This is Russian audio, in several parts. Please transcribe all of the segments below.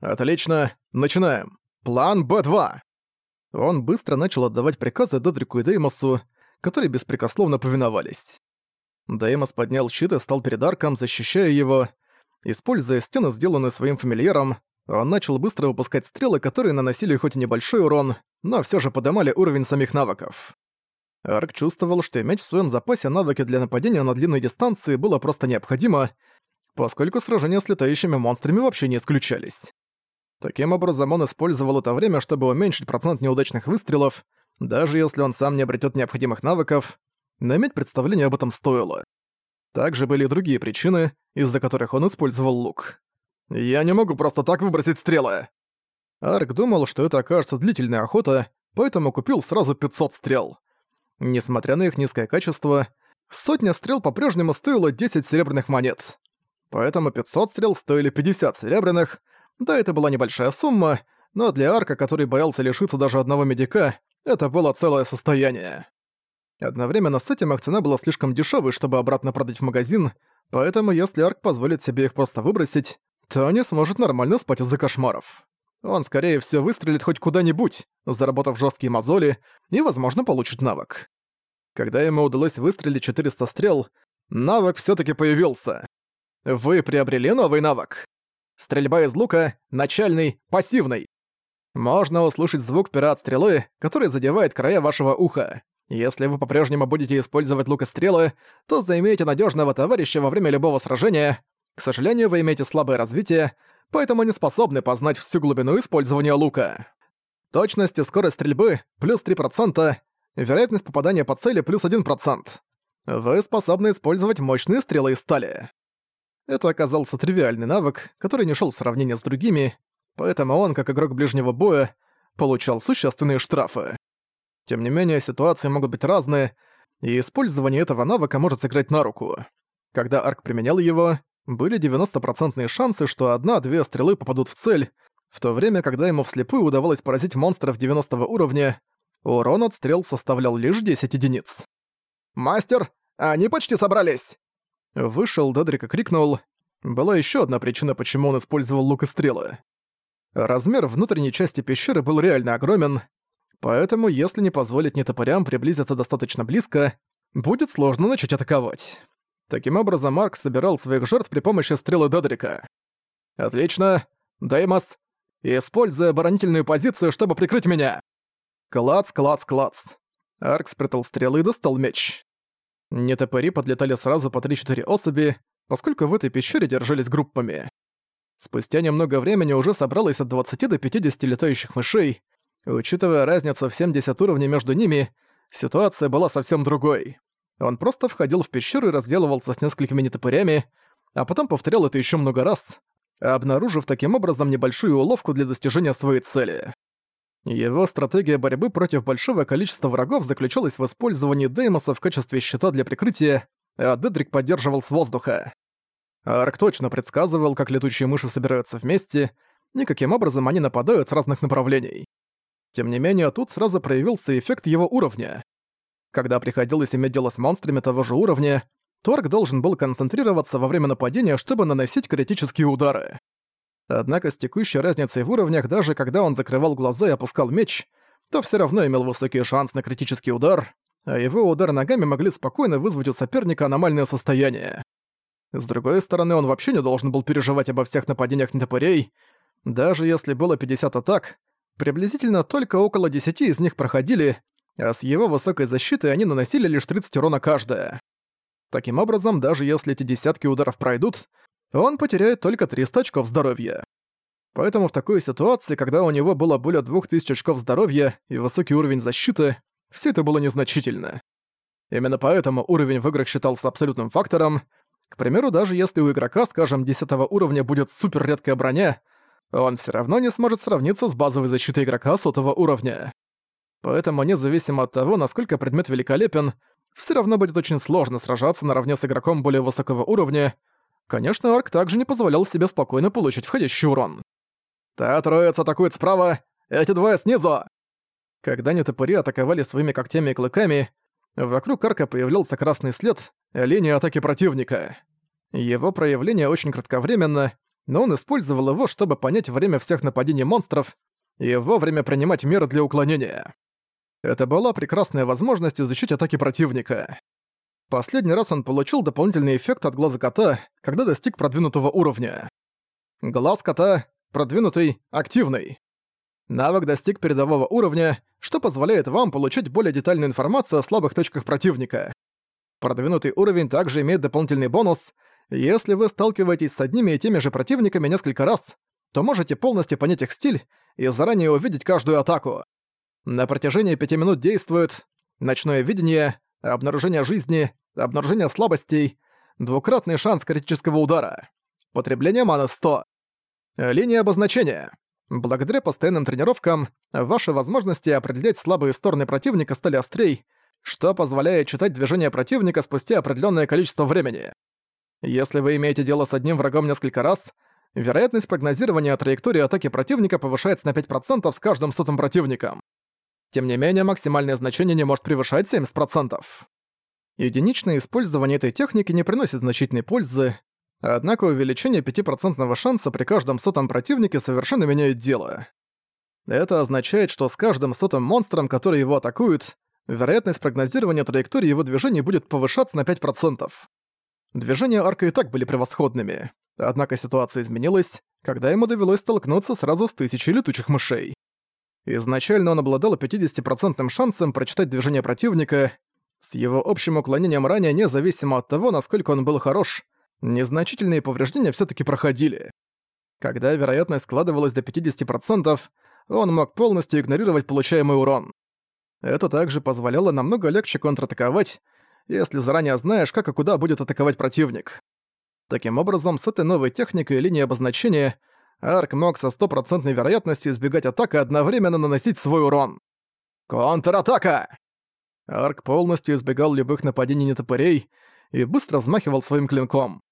«Отлично, начинаем. План Б2!» Он быстро начал отдавать приказы Дедрику и Деймосу, которые беспрекословно повиновались. Деймос поднял щит и стал перед арком, защищая его. Используя стену, сделанную своим фамильяром, он начал быстро выпускать стрелы, которые наносили хоть и небольшой урон, но все же поднимали уровень самих навыков. Арк чувствовал, что иметь в своем запасе навыки для нападения на длинной дистанции было просто необходимо, поскольку сражения с летающими монстрами вообще не исключались. Таким образом, он использовал это время, чтобы уменьшить процент неудачных выстрелов, даже если он сам не обретет необходимых навыков, но иметь представление об этом стоило. Также были и другие причины, из-за которых он использовал лук. «Я не могу просто так выбросить стрелы!» Арк думал, что это окажется длительная охота, поэтому купил сразу 500 стрел. Несмотря на их низкое качество, сотня стрел по-прежнему стоила 10 серебряных монет. Поэтому 500 стрел стоили 50 серебряных, да, это была небольшая сумма, но для Арка, который боялся лишиться даже одного медика, это было целое состояние. Одновременно с этим их цена была слишком дешевой, чтобы обратно продать в магазин, поэтому если Арк позволит себе их просто выбросить, то не сможет нормально спать из-за кошмаров. Он, скорее всего, выстрелит хоть куда-нибудь, заработав жесткие мозоли, и, возможно, получит навык. Когда ему удалось выстрелить 400 стрел, навык все таки появился. Вы приобрели новый навык. Стрельба из лука — начальный, пассивный. Можно услышать звук пера от стрелы, который задевает края вашего уха. Если вы по-прежнему будете использовать лук и стрелы, то займете надежного товарища во время любого сражения. К сожалению, вы имеете слабое развитие, поэтому не способны познать всю глубину использования лука. Точность и скорость стрельбы — плюс 3%, вероятность попадания по цели — плюс 1%. Вы способны использовать мощные стрелы из стали. Это оказался тривиальный навык, который не шел в сравнение с другими, поэтому он, как игрок ближнего боя, получал существенные штрафы. Тем не менее, ситуации могут быть разные, и использование этого навыка может сыграть на руку. Когда Арк применял его, были 90% шансы, что одна-две стрелы попадут в цель, в то время, когда ему вслепую удавалось поразить монстров 90 уровня, урон от стрел составлял лишь 10 единиц. «Мастер, они почти собрались!» Вышел, Додрик и крикнул. Была еще одна причина, почему он использовал лук и стрелы. Размер внутренней части пещеры был реально огромен, поэтому если не позволить нетопырям приблизиться достаточно близко, будет сложно начать атаковать. Таким образом, Марк собирал своих жертв при помощи стрелы Додрика. «Отлично. Деймос, используй оборонительную позицию, чтобы прикрыть меня!» Клац, клац, клац. Арк спрятал стрелы и достал меч. Нетопыри подлетали сразу по 3-4 особи, поскольку в этой пещере держались группами. Спустя немного времени уже собралось от 20 до 50 летающих мышей. Учитывая разницу в 70 уровней между ними, ситуация была совсем другой. Он просто входил в пещеру и разделывался с несколькими нетопырями, а потом повторял это еще много раз, обнаружив таким образом небольшую уловку для достижения своей цели. Его стратегия борьбы против большого количества врагов заключалась в использовании Деймоса в качестве щита для прикрытия, а Дедрик поддерживал с воздуха. Арк точно предсказывал, как летучие мыши собираются вместе, и каким образом они нападают с разных направлений. Тем не менее, тут сразу проявился эффект его уровня. Когда приходилось иметь дело с монстрами того же уровня, Торг должен был концентрироваться во время нападения, чтобы наносить критические удары. Однако с текущей разницей в уровнях, даже когда он закрывал глаза и опускал меч, то все равно имел высокий шанс на критический удар, а его удары ногами могли спокойно вызвать у соперника аномальное состояние. С другой стороны, он вообще не должен был переживать обо всех нападениях нетопырей. Даже если было 50 атак, приблизительно только около 10 из них проходили, а с его высокой защитой они наносили лишь 30 урона каждая. Таким образом, даже если эти десятки ударов пройдут, он потеряет только 300 очков здоровья. Поэтому в такой ситуации, когда у него было более 2000 очков здоровья и высокий уровень защиты, все это было незначительно. Именно поэтому уровень в играх считался абсолютным фактором. К примеру, даже если у игрока, скажем, 10 уровня будет супер редкая броня, он все равно не сможет сравниться с базовой защитой игрока сотого уровня. Поэтому, независимо от того, насколько предмет великолепен, все равно будет очень сложно сражаться наравне с игроком более высокого уровня, Конечно, Арк также не позволял себе спокойно получить входящий урон. «Та троица атакует справа, эти двое снизу!» Когда нетопыри атаковали своими когтями и клыками, вокруг арка появлялся красный след, линия атаки противника. Его проявление очень кратковременно, но он использовал его, чтобы понять время всех нападений монстров и вовремя принимать меры для уклонения. Это была прекрасная возможность изучить атаки противника. Последний раз он получил дополнительный эффект от глаза кота, когда достиг продвинутого уровня. Глаз кота — продвинутый, активный. Навык достиг передового уровня, что позволяет вам получить более детальную информацию о слабых точках противника. Продвинутый уровень также имеет дополнительный бонус. Если вы сталкиваетесь с одними и теми же противниками несколько раз, то можете полностью понять их стиль и заранее увидеть каждую атаку. На протяжении пяти минут действует ночное видение, обнаружение жизни, обнаружение слабостей, двукратный шанс критического удара. Потребление маны 100. Линия обозначения. Благодаря постоянным тренировкам, ваши возможности определять слабые стороны противника стали острей, что позволяет читать движения противника спустя определенное количество времени. Если вы имеете дело с одним врагом несколько раз, вероятность прогнозирования траектории атаки противника повышается на 5% с каждым сотым противником. Тем не менее, максимальное значение не может превышать 70%. Единичное использование этой техники не приносит значительной пользы, однако увеличение 5% шанса при каждом сотом противнике совершенно меняет дело. Это означает, что с каждым сотым монстром, который его атакует, вероятность прогнозирования траектории его движений будет повышаться на 5%. Движения арка и так были превосходными, однако ситуация изменилась, когда ему довелось столкнуться сразу с тысячей летучих мышей. Изначально он обладал 50% шансом прочитать движение противника. С его общим уклонением ранее, независимо от того, насколько он был хорош, незначительные повреждения все таки проходили. Когда вероятность складывалась до 50%, он мог полностью игнорировать получаемый урон. Это также позволяло намного легче контратаковать, если заранее знаешь, как и куда будет атаковать противник. Таким образом, с этой новой техникой и линией обозначения Арк мог со стопроцентной вероятностью избегать атак и одновременно наносить свой урон. Контратака! Арк полностью избегал любых нападений нетопырей и быстро взмахивал своим клинком.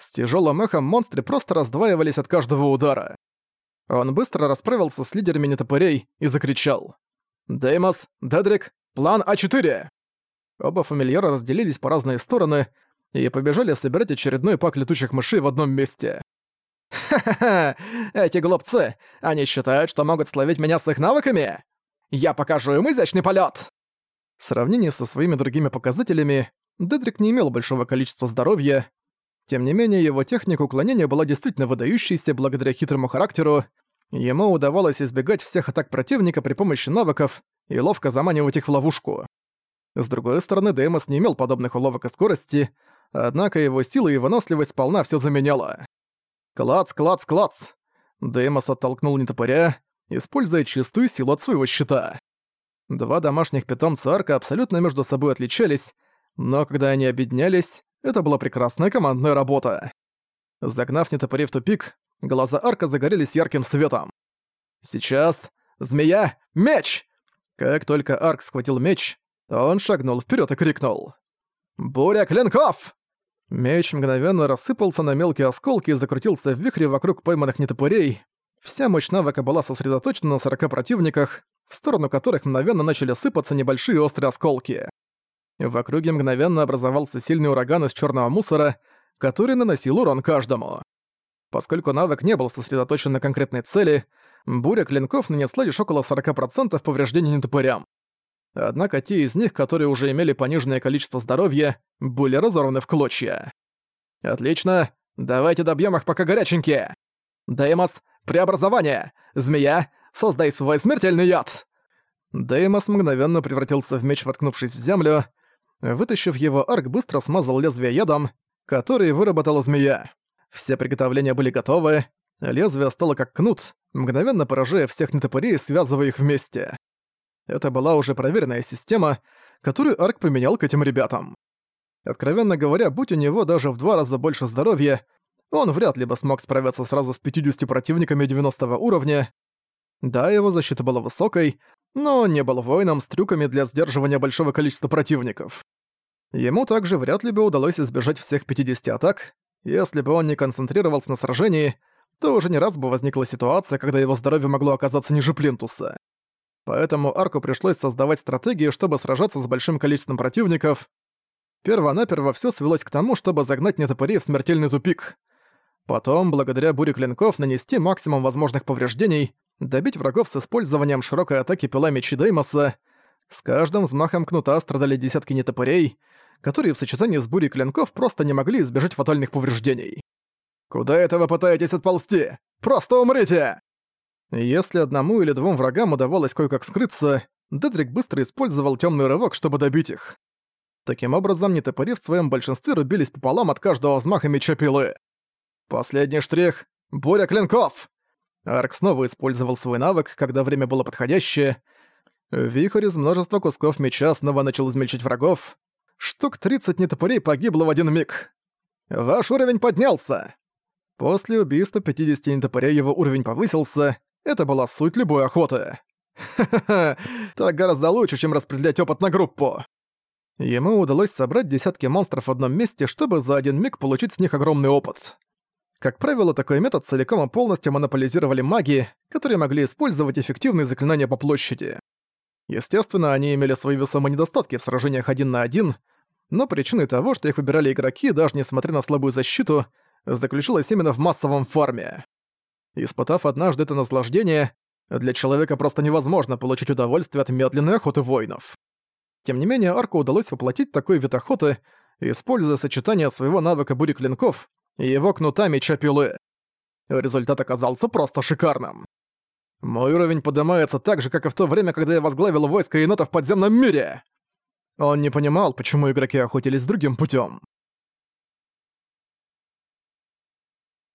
С тяжелым эхом монстры просто раздваивались от каждого удара. Он быстро расправился с лидерами нетопырей и закричал. «Деймос, Дедрик, план А4!» Оба фамильяра разделились по разные стороны и побежали собирать очередной пак летучих мышей в одном месте. «Ха-ха-ха! Эти глупцы! Они считают, что могут словить меня с их навыками? Я покажу им изящный полет. В сравнении со своими другими показателями, Дедрик не имел большого количества здоровья. Тем не менее, его техника уклонения была действительно выдающейся благодаря хитрому характеру. Ему удавалось избегать всех атак противника при помощи навыков и ловко заманивать их в ловушку. С другой стороны, Деймос не имел подобных уловок и скорости, однако его сила и выносливость сполна все заменяла. Клац, клац, клац! Деймос оттолкнул нетопыря, используя чистую силу от своего щита. Два домашних питомца арка абсолютно между собой отличались, но когда они объединялись, это была прекрасная командная работа. Загнав нетопырей в тупик, глаза арка загорелись ярким светом. Сейчас... Змея! Меч! Как только арк схватил меч, он шагнул вперед и крикнул. «Буря клинков!» Меч мгновенно рассыпался на мелкие осколки и закрутился в вихре вокруг пойманных нетопырей. Вся мощь навыка была сосредоточена на 40 противниках, в сторону которых мгновенно начали сыпаться небольшие острые осколки. В округе мгновенно образовался сильный ураган из черного мусора, который наносил урон каждому. Поскольку навык не был сосредоточен на конкретной цели, буря клинков нанесла лишь около 40% повреждений нетопырям. Однако те из них, которые уже имели пониженное количество здоровья, были разорваны в клочья. «Отлично! Давайте добьем их, пока горяченькие! Деймос, преобразование! Змея, создай свой смертельный яд!» Деймос мгновенно превратился в меч, воткнувшись в землю. Вытащив его, арк быстро смазал лезвие ядом, который выработала змея. Все приготовления были готовы, лезвие стало как кнут, мгновенно поражая всех нетопырей, связывая их вместе. Это была уже проверенная система, которую Арк применял к этим ребятам. Откровенно говоря, будь у него даже в два раза больше здоровья, он вряд ли бы смог справиться сразу с 50 противниками 90 уровня. Да, его защита была высокой, но он не был воином с трюками для сдерживания большого количества противников. Ему также вряд ли бы удалось избежать всех 50 атак, если бы он не концентрировался на сражении, то уже не раз бы возникла ситуация, когда его здоровье могло оказаться ниже плинтуса. Поэтому Арку пришлось создавать стратегии, чтобы сражаться с большим количеством противников. Первонаперво все свелось к тому, чтобы загнать нетопырей в смертельный тупик. Потом, благодаря буре клинков, нанести максимум возможных повреждений, добить врагов с использованием широкой атаки пила мечи Деймоса. С каждым взмахом кнута страдали десятки нетопырей, которые в сочетании с бурей клинков просто не могли избежать фатальных повреждений. «Куда это вы пытаетесь отползти? Просто умрите!» Если одному или двум врагам удавалось кое-как скрыться, Дедрик быстро использовал темный рывок, чтобы добить их. Таким образом, нетопыри в своем большинстве рубились пополам от каждого взмаха меча пилы. Последний штрих — буря клинков! Арк снова использовал свой навык, когда время было подходящее. Вихрь из множества кусков меча снова начал измельчить врагов. Штук 30 нетопырей погибло в один миг. Ваш уровень поднялся! После убийства 50 нетопырей его уровень повысился. Это была суть любой охоты. Ха-ха-ха, так гораздо лучше, чем распределять опыт на группу. Ему удалось собрать десятки монстров в одном месте, чтобы за один миг получить с них огромный опыт. Как правило, такой метод целиком и полностью монополизировали маги, которые могли использовать эффективные заклинания по площади. Естественно, они имели свои весомые недостатки в сражениях один на один, но причиной того, что их выбирали игроки, даже несмотря на слабую защиту, заключалась именно в массовом фарме. Испытав однажды это наслаждение, для человека просто невозможно получить удовольствие от медленной охоты воинов. Тем не менее, Арку удалось воплотить такой вид охоты, используя сочетание своего навыка бури клинков и его кнута меча пилы. Результат оказался просто шикарным. Мой уровень поднимается так же, как и в то время, когда я возглавил войско енотов в подземном мире. Он не понимал, почему игроки охотились другим путем.